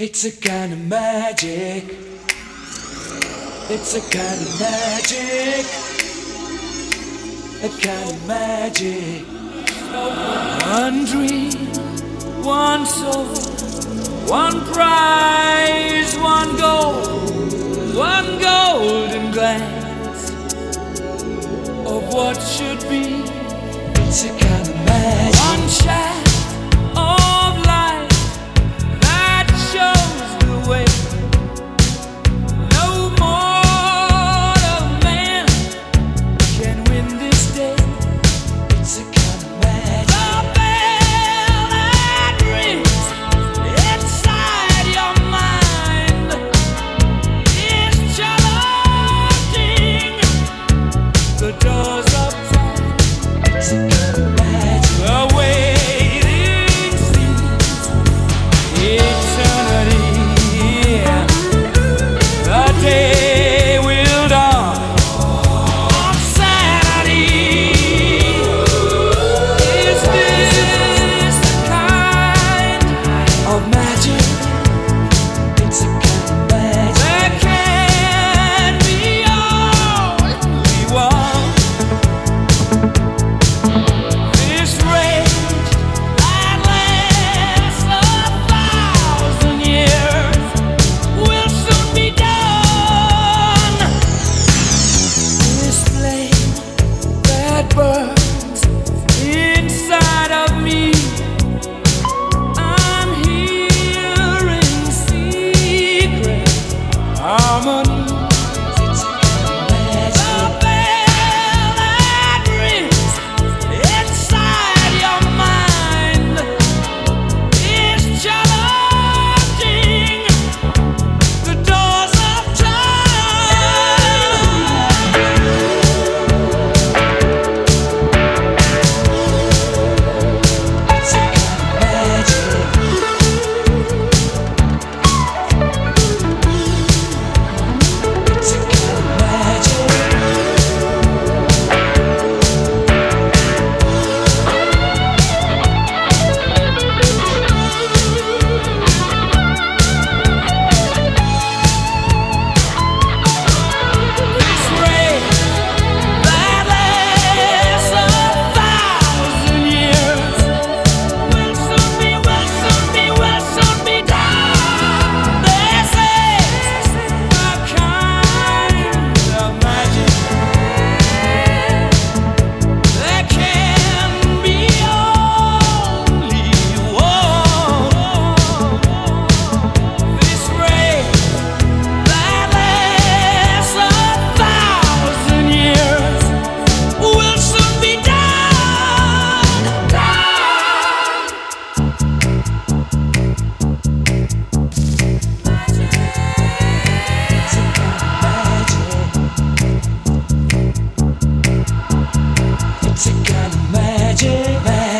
It's a kind of magic. It's a kind of magic. A kind of magic. One dream, one soul, one prize, one.